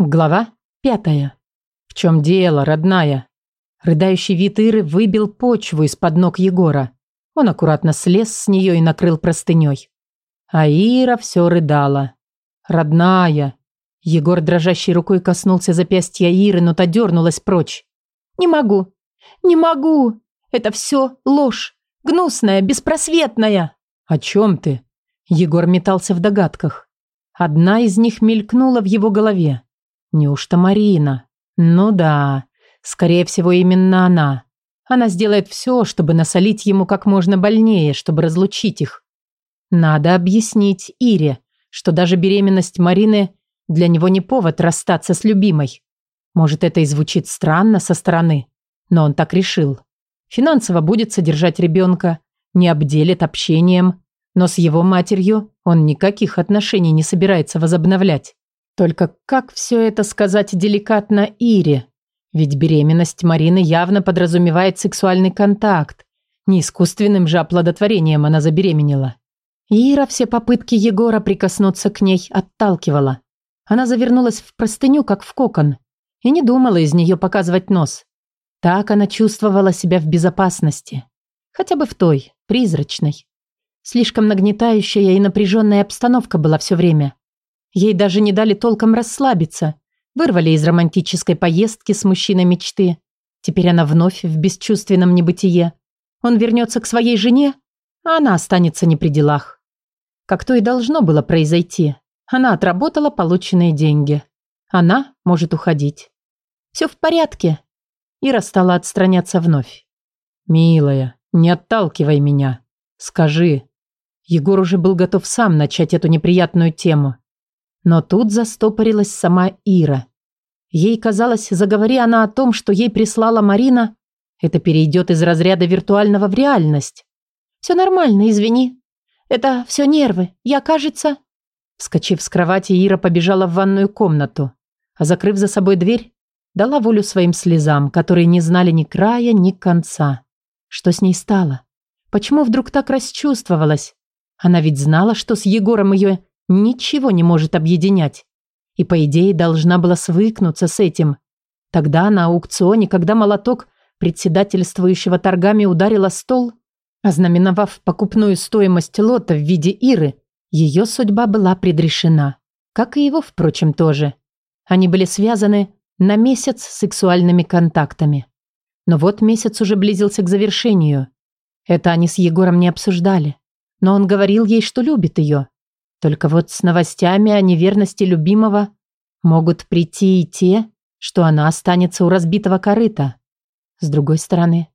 Глава пятая. В чем дело, родная? Рыдающий вид Иры выбил почву из-под ног Егора. Он аккуратно слез с нее и накрыл простыней. А Ира все рыдала. Родная. Егор дрожащей рукой коснулся запястья Иры, но та дернулась прочь. «Не могу! Не могу! Это все ложь! Гнусная, беспросветная!» «О чем ты?» Егор метался в догадках. Одна из них мелькнула в его голове. Неужто Марина? Ну да, скорее всего, именно она. Она сделает все, чтобы насолить ему как можно больнее, чтобы разлучить их. Надо объяснить Ире, что даже беременность Марины для него не повод расстаться с любимой. Может, это и звучит странно со стороны, но он так решил. Финансово будет содержать ребенка, не обделит общением, но с его матерью он никаких отношений не собирается возобновлять. Только как все это сказать деликатно Ире? Ведь беременность Марины явно подразумевает сексуальный контакт. Не искусственным же оплодотворением она забеременела. Ира все попытки Егора прикоснуться к ней отталкивала. Она завернулась в простыню, как в кокон, и не думала из нее показывать нос. Так она чувствовала себя в безопасности. Хотя бы в той, призрачной. Слишком нагнетающая и напряженная обстановка была все время. Ей даже не дали толком расслабиться. Вырвали из романтической поездки с мужчиной мечты. Теперь она вновь в бесчувственном небытие. Он вернется к своей жене, а она останется не при делах. Как то и должно было произойти. Она отработала полученные деньги. Она может уходить. Все в порядке. Ира стала отстраняться вновь. «Милая, не отталкивай меня. Скажи». Егор уже был готов сам начать эту неприятную тему. Но тут застопорилась сама Ира. Ей казалось, заговори она о том, что ей прислала Марина, это перейдет из разряда виртуального в реальность. «Все нормально, извини. Это все нервы. Я, кажется...» Вскочив с кровати, Ира побежала в ванную комнату, а закрыв за собой дверь, дала волю своим слезам, которые не знали ни края, ни конца. Что с ней стало? Почему вдруг так расчувствовалась? Она ведь знала, что с Егором ее ничего не может объединять. И, по идее, должна была свыкнуться с этим. Тогда на аукционе, когда молоток председательствующего торгами ударила стол, ознаменовав покупную стоимость лота в виде Иры, ее судьба была предрешена. Как и его, впрочем, тоже. Они были связаны на месяц сексуальными контактами. Но вот месяц уже близился к завершению. Это они с Егором не обсуждали. Но он говорил ей, что любит ее. Только вот с новостями о неверности любимого могут прийти и те, что она останется у разбитого корыта. С другой стороны,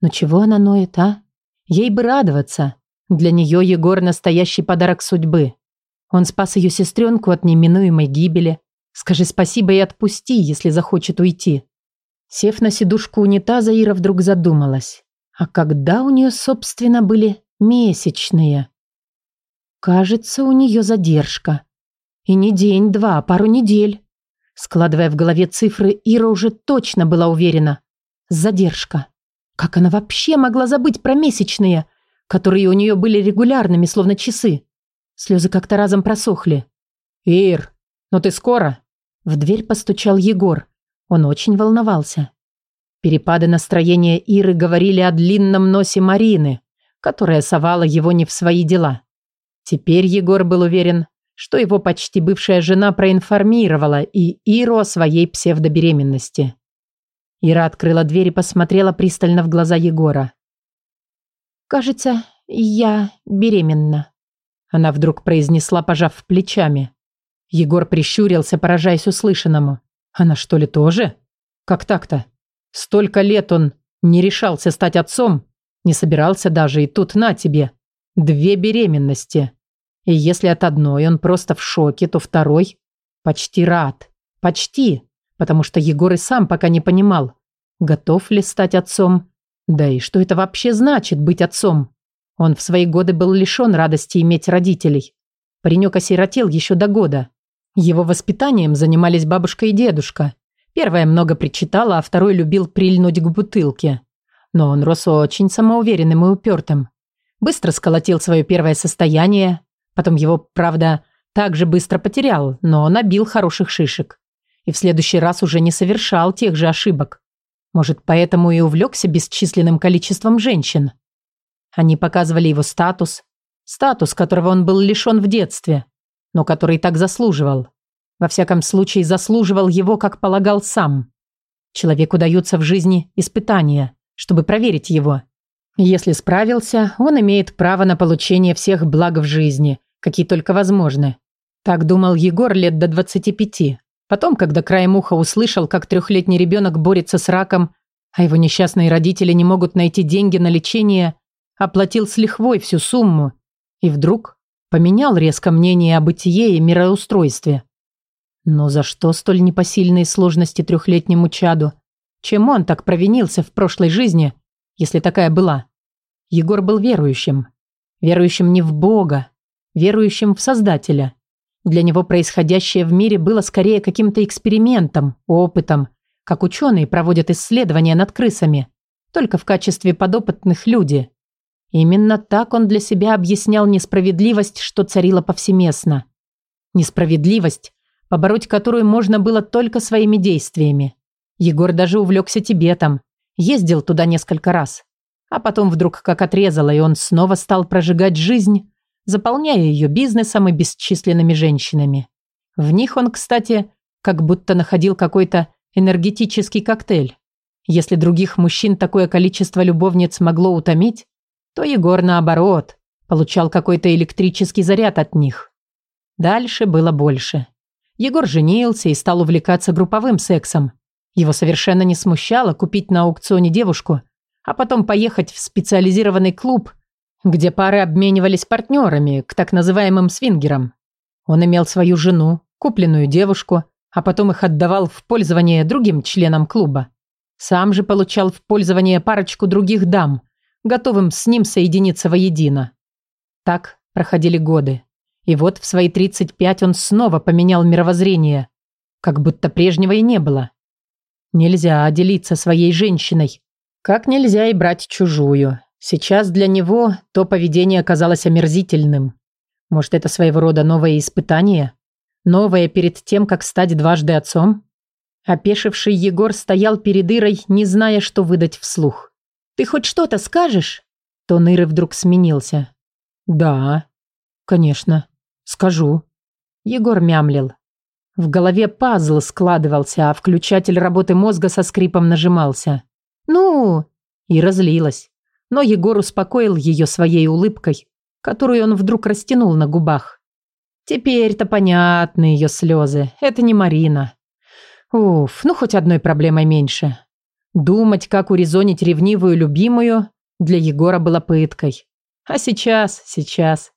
ну чего она ноет, а? Ей бы радоваться. Для нее Егор настоящий подарок судьбы. Он спас ее сестренку от неминуемой гибели. Скажи спасибо и отпусти, если захочет уйти. Сев на сидушку унитаза, Ира вдруг задумалась. А когда у нее, собственно, были месячные? Кажется, у нее задержка. И не день-два, а пару недель. Складывая в голове цифры, Ира уже точно была уверена. Задержка. Как она вообще могла забыть про месячные, которые у нее были регулярными, словно часы? Слезы как-то разом просохли. «Ир, ну ты скоро?» В дверь постучал Егор. Он очень волновался. Перепады настроения Иры говорили о длинном носе Марины, которая совала его не в свои дела. Теперь Егор был уверен, что его почти бывшая жена проинформировала и Иру о своей псевдобеременности. Ира открыла дверь и посмотрела пристально в глаза Егора. «Кажется, я беременна», – она вдруг произнесла, пожав плечами. Егор прищурился, поражаясь услышанному. «Она что ли тоже? Как так-то? Столько лет он не решался стать отцом, не собирался даже, и тут на тебе. Две беременности. И если от одной он просто в шоке, то второй почти рад. Почти. Потому что Егор и сам пока не понимал, готов ли стать отцом. Да и что это вообще значит быть отцом? Он в свои годы был лишен радости иметь родителей. Паренек осиротел еще до года. Его воспитанием занимались бабушка и дедушка. Первая много причитала, а второй любил прильнуть к бутылке. Но он рос очень самоуверенным и упертым. Быстро сколотил свое первое состояние, потом его, правда, также быстро потерял, но набил хороших шишек. и в следующий раз уже не совершал тех же ошибок. Может, поэтому и увлекся бесчисленным количеством женщин. Они показывали его статус, статус, которого он был лишен в детстве, но который так заслуживал. Во всяком случае, заслуживал его, как полагал сам. Человеку даются в жизни испытания, чтобы проверить его. Если справился, он имеет право на получение всех благ в жизни, какие только возможны. Так думал Егор лет до 25. Потом, когда краем уха услышал, как трехлетний ребенок борется с раком, а его несчастные родители не могут найти деньги на лечение, оплатил с лихвой всю сумму и вдруг поменял резко мнение о бытие и мироустройстве. Но за что столь непосильные сложности трехлетнему чаду? Чем он так провинился в прошлой жизни, если такая была? Егор был верующим. Верующим не в Бога, верующим в Создателя. Для него происходящее в мире было скорее каким-то экспериментом, опытом, как ученые проводят исследования над крысами, только в качестве подопытных люди. Именно так он для себя объяснял несправедливость, что царила повсеместно. Несправедливость, побороть которую можно было только своими действиями. Егор даже увлекся Тибетом, ездил туда несколько раз. А потом вдруг как отрезало, и он снова стал прожигать жизнь, заполняя ее бизнесом и бесчисленными женщинами. В них он, кстати, как будто находил какой-то энергетический коктейль. Если других мужчин такое количество любовниц могло утомить, то Егор, наоборот, получал какой-то электрический заряд от них. Дальше было больше. Егор женился и стал увлекаться групповым сексом. Его совершенно не смущало купить на аукционе девушку, а потом поехать в специализированный клуб – где пары обменивались партнерами к так называемым свингерам. Он имел свою жену, купленную девушку, а потом их отдавал в пользование другим членам клуба. Сам же получал в пользование парочку других дам, готовым с ним соединиться воедино. Так проходили годы. И вот в свои 35 он снова поменял мировоззрение, как будто прежнего и не было. Нельзя делиться своей женщиной, как нельзя и брать чужую. Сейчас для него то поведение оказалось омерзительным. Может, это своего рода новое испытание? Новое перед тем, как стать дважды отцом? Опешивший Егор стоял перед Ирой, не зная, что выдать вслух. «Ты хоть что-то скажешь?» Тон Иры вдруг сменился. «Да, конечно, скажу». Егор мямлил. В голове пазл складывался, а включатель работы мозга со скрипом нажимался. «Ну?» И разлилась но Егор успокоил ее своей улыбкой, которую он вдруг растянул на губах. Теперь-то понятны ее слезы. Это не Марина. Уф, ну хоть одной проблемой меньше. Думать, как урезонить ревнивую любимую, для Егора было пыткой. А сейчас, сейчас.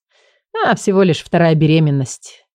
А, всего лишь вторая беременность.